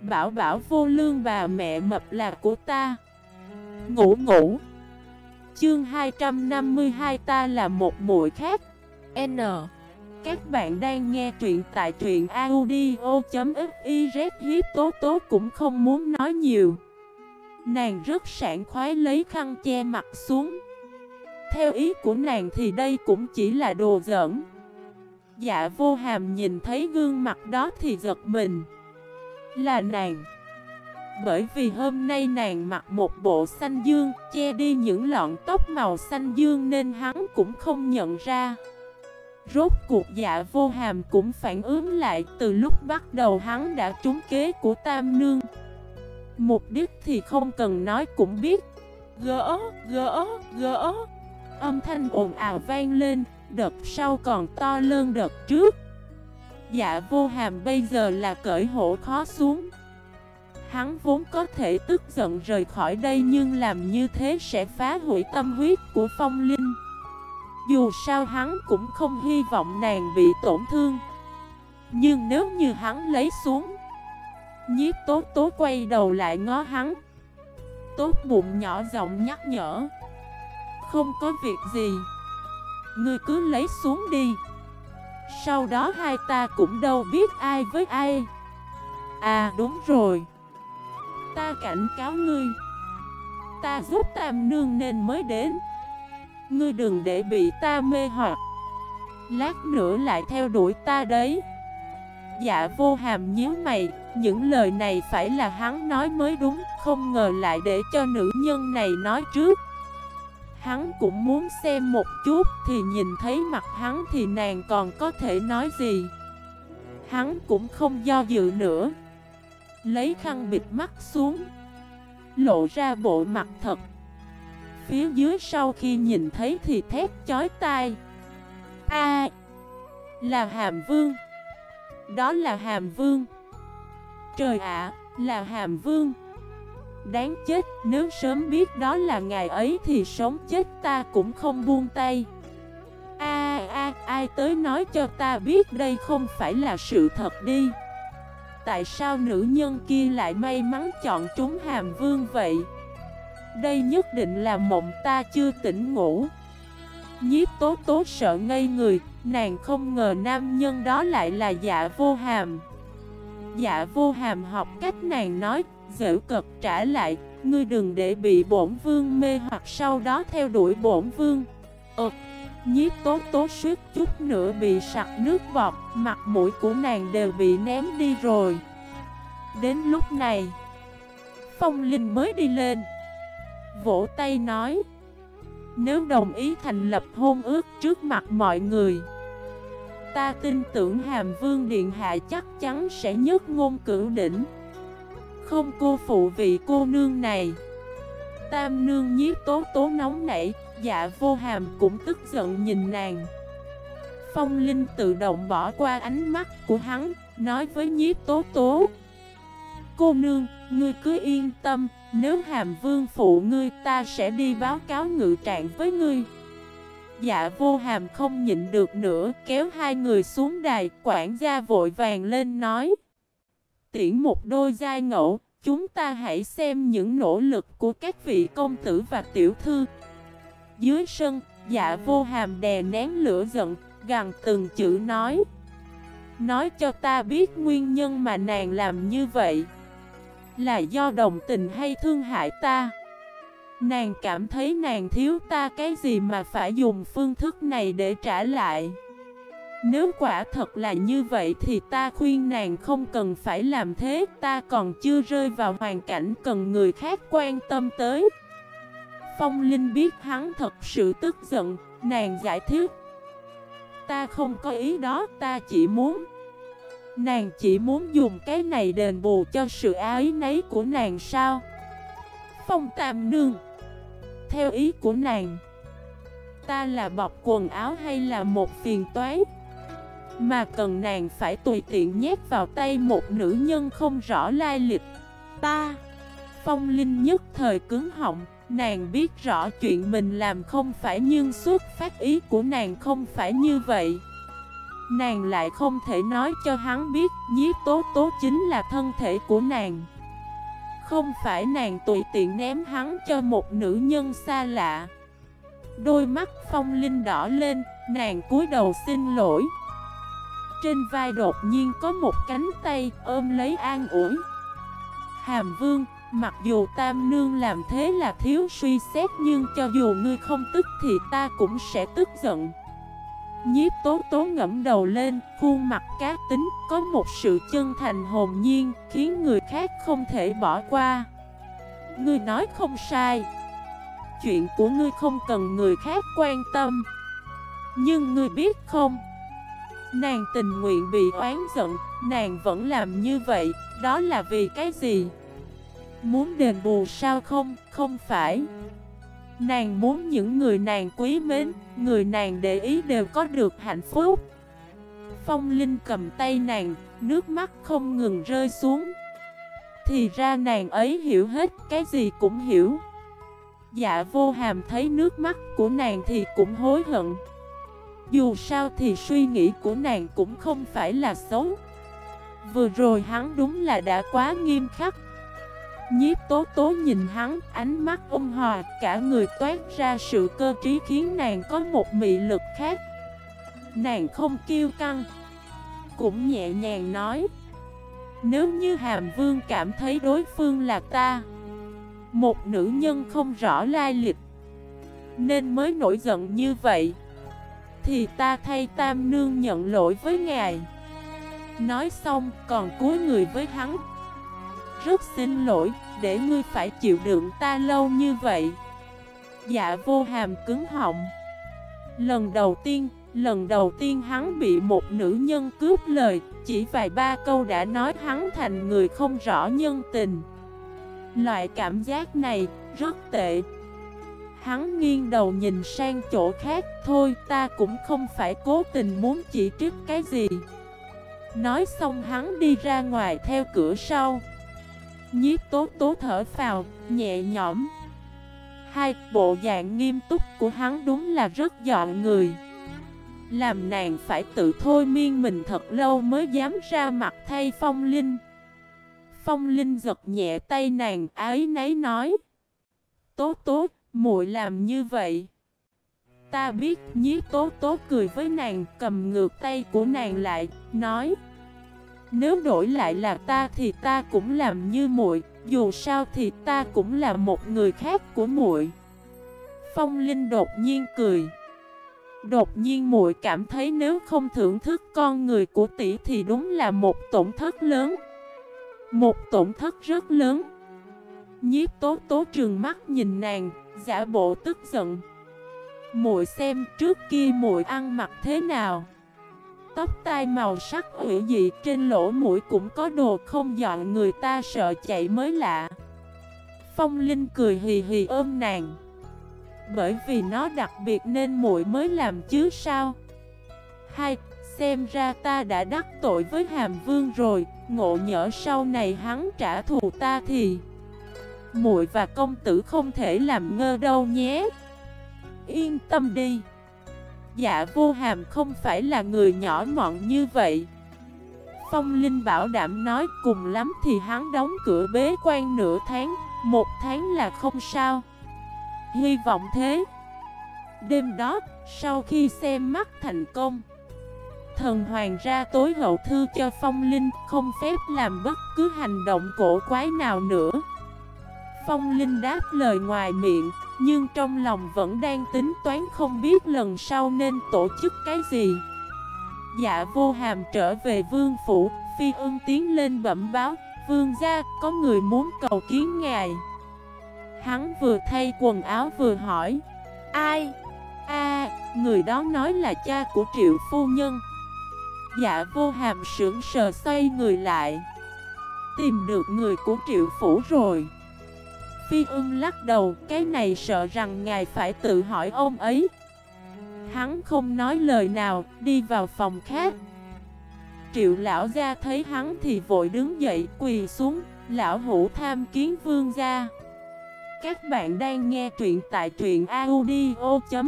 Bảo bảo vô lương bà mẹ mập là của ta. Ngủ ngủ. Chương 252 ta là một muội khác. N. Các bạn đang nghe truyện tại truyện audio.xyz Hiếp tố tố cũng không muốn nói nhiều. Nàng rất sảng khoái lấy khăn che mặt xuống. Theo ý của nàng thì đây cũng chỉ là đồ giỡn. Dạ vô hàm nhìn thấy gương mặt đó thì giật mình. Là nàng. Bởi vì hôm nay nàng mặc một bộ xanh dương Che đi những lọn tóc màu xanh dương Nên hắn cũng không nhận ra. Rốt cuộc dạ vô hàm cũng phản ứng lại Từ lúc bắt đầu hắn đã trúng kế của Tam Nương. Mục đích thì không cần nói cũng biết. Gỡ, gỡ, gỡ. Âm thanh ồn ào vang lên Đợt sau còn to lớn đợt trước. Dạ vô hàm bây giờ là cởi hổ khó xuống. Hắn vốn có thể tức giận rời khỏi đây Nhưng làm như thế sẽ phá hủy tâm huyết của phong linh. Dù sao hắn cũng không hy vọng nàng bị tổn thương. Nhưng nếu như hắn lấy xuống, Nhiếp tố tố quay đầu lại ngó hắn. Tốt bụng nhỏ giọng nhắc nhở, Không có việc gì. Ngươi cứ lấy xuống đi. Sau đó hai ta cũng đâu biết ai với ai. À đúng rồi. Ta cảnh cáo ngươi. Ta giúp tam nương nên mới đến. Ngươi đừng để bị ta mê hoặc. Lát nữa lại theo đuổi ta đấy. Dạ vô hàm nhíu mày, Những lời này phải là hắn nói mới đúng, Không ngờ lại để cho nữ nhân này nói trước. Hắn cũng muốn xem một chút Thì nhìn thấy mặt hắn thì nàng còn có thể nói gì. Hắn cũng không do dự nữa. Lấy khăn bịt mắt xuống. Lộ ra bộ mặt thật. Phía dưới sau khi nhìn thấy thì thét chói tai. A Là Hàm Vương. Đó là Hàm Vương. Trời ạ, là Hàm Vương. Đáng chết, nếu sớm biết đó là ngày ấy thì sống chết ta cũng không buông tay. A a ai tới nói cho ta biết đây không phải là sự thật đi. Tại sao nữ nhân kia lại may mắn chọn trúng hàm vương vậy? Đây nhất định là mộng ta chưa tỉnh ngủ. Nhiếp tố tố sợ ngây người Nàng không ngờ nam nhân đó lại là dạ vô hàm. Dạ vô hàm học cách nàng nói Dễu cực trả lại, Ngươi đừng để bị bổn vương mê hoặc sau đó theo đuổi bổn vương. Ờ Nhiếp tố tố suýt chút nữa bị sặc nước bọt, Mặt mũi của nàng đều bị ném đi rồi. Đến lúc này, Phong Linh mới đi lên. Vỗ tay nói, Nếu đồng ý thành lập hôn ước trước mặt mọi người, Ta tin tưởng Hàm Vương Điện Hạ chắc chắn sẽ nhất ngôn cửu đỉnh. Không cô phụ vị cô nương này. Tam nương nhiếp tố tố nóng nảy Dạ vô hàm cũng tức giận nhìn nàng. Phong Linh tự động bỏ qua ánh mắt của hắn Nói với nhiếp tố tố. Cô nương, ngươi cứ yên tâm Nếu hàm vương phụ ngươi ta sẽ đi báo cáo ngự trạng với ngươi. Dạ vô hàm không nhịn được nữa Kéo hai người xuống đài Quản gia vội vàng lên nói. Tiễn một đôi giai ngẫu Chúng ta hãy xem những nỗ lực của các vị công tử và tiểu thư. Dưới sân, dạ vô hàm đè nén lửa giận gằn từng chữ nói. Nói cho ta biết nguyên nhân mà nàng làm như vậy. Là do đồng tình hay thương hại ta? Nàng cảm thấy nàng thiếu ta cái gì mà phải dùng phương thức này để trả lại? Nếu quả thật là như vậy thì ta khuyên nàng không cần phải làm thế, Ta còn chưa rơi vào hoàn cảnh cần người khác quan tâm tới. Phong Linh biết hắn thật sự tức giận, Nàng giải thích. Ta không có ý đó, ta chỉ muốn, Nàng chỉ muốn dùng cái này đền bù cho sự ái nấy của nàng sao? Phong Tam Nương, Theo ý của nàng, Ta là bọc quần áo hay là một phiền toái? Mà cần nàng phải tùy tiện nhét vào tay một nữ nhân không rõ lai lịch. Ta Phong Linh nhất thời cứng họng Nàng biết rõ chuyện mình làm không phải nhưng xuất phát ý của nàng không phải như vậy. Nàng lại không thể nói cho hắn biết nhiếp tố tố chính là thân thể của nàng. Không phải nàng tùy tiện ném hắn cho một nữ nhân xa lạ. Đôi mắt phong linh đỏ lên, nàng cúi đầu xin lỗi. Trên vai đột nhiên có một cánh tay ôm lấy an ủi Hàm vương, mặc dù tam nương làm thế là thiếu suy xét Nhưng cho dù ngươi không tức thì ta cũng sẽ tức giận Nhiếp tố tố ngẫm đầu lên, khuôn mặt cá tính, có một sự chân thành hồn nhiên, khiến người khác không thể bỏ qua. Ngươi nói không sai. Chuyện của ngươi không cần người khác quan tâm. Nhưng ngươi biết không? Nàng tình nguyện bị oán giận, nàng vẫn làm như vậy, đó là vì cái gì? Muốn đền bù sao không? Không phải. Nàng muốn những người nàng quý mến, người nàng để ý đều có được hạnh phúc. Phong Linh cầm tay nàng, nước mắt không ngừng rơi xuống. Thì ra nàng ấy hiểu hết, cái gì cũng hiểu. Dạ vô hàm thấy nước mắt của nàng thì cũng hối hận. Dù sao thì suy nghĩ của nàng cũng không phải là xấu. Vừa rồi hắn đúng là đã quá nghiêm khắc Nhiếp tố tố nhìn hắn, ánh mắt ôn hòa, cả người toát ra sự cơ trí khiến nàng có một mị lực khác. Nàng không kiêu căng, cũng nhẹ nhàng nói. Nếu như Hàm Vương cảm thấy đối phương là ta, một nữ nhân không rõ lai lịch, nên mới nổi giận như vậy, thì ta thay Tam Nương nhận lỗi với ngài. Nói xong còn cúi người với hắn. Rất xin lỗi, để ngươi phải chịu đựng ta lâu như vậy. Dạ vô hàm cứng họng. Lần đầu tiên, lần đầu tiên hắn bị một nữ nhân cướp lời Chỉ vài ba câu đã nói hắn thành người không rõ nhân tình. Loại cảm giác này rất tệ. Hắn nghiêng đầu nhìn sang chỗ khác Thôi ta cũng không phải cố tình muốn chỉ trích cái gì. Nói xong hắn đi ra ngoài theo cửa sau. Nhiếp tố tố thở vào, nhẹ nhõm. Hai, bộ dạng nghiêm túc của hắn đúng là rất dọn người. Làm nàng phải tự thôi miên mình thật lâu mới dám ra mặt thay phong linh. Phong linh giật nhẹ tay nàng ái nấy nói Tố tố, muội làm như vậy Ta biết nhiếp tố tố cười với nàng cầm ngược tay của nàng lại, nói nếu đổi lại là ta thì ta cũng làm như muội, dù sao thì ta cũng là một người khác của muội. Phong Linh đột nhiên cười. Đột nhiên muội cảm thấy nếu không thưởng thức con người của tỷ thì đúng là một tổn thất lớn. Một tổn thất rất lớn. Nhiếp tố tố trường mắt nhìn nàng, giả bộ tức giận. Muội xem trước kia muội ăn mặc thế nào tóc tai màu sắc hủy dị trên lỗ mũi cũng có đồ không dọn người ta sợ chạy mới lạ. Phong Linh cười hì hì ôm nàng. Bởi vì nó đặc biệt nên muội mới làm chứ sao. Hai, xem ra ta đã đắc tội với Hàm Vương rồi, ngộ nhỡ sau này hắn trả thù ta thì muội và công tử không thể làm ngơ đâu nhé. Yên tâm đi. Dạ vô hàm không phải là người nhỏ mọn như vậy Phong Linh bảo đảm nói cùng lắm thì hắn đóng cửa bế quan nửa tháng Một tháng là không sao Hy vọng thế Đêm đó, sau khi xem mắt thành công Thần hoàng ra tối hậu thư cho Phong Linh Không phép làm bất cứ hành động cổ quái nào nữa Phong Linh đáp lời ngoài miệng, nhưng trong lòng vẫn đang tính toán không biết lần sau nên tổ chức cái gì. Dạ vô hàm trở về vương phủ, Phi ưng tiến lên bẩm báo, Vương gia, có người muốn cầu kiến ngài. Hắn vừa thay quần áo vừa hỏi, Ai? a, người đó nói là cha của triệu phu nhân. Dạ vô hàm sững sờ xoay người lại, Tìm được người của triệu phủ rồi. Phi ưng lắc đầu, cái này sợ rằng ngài phải tự hỏi ông ấy. Hắn không nói lời nào, đi vào phòng khác. Triệu lão gia thấy hắn thì vội đứng dậy quỳ xuống, lão hủ tham kiến vương gia. Các bạn đang nghe truyện tại truyện audio.fif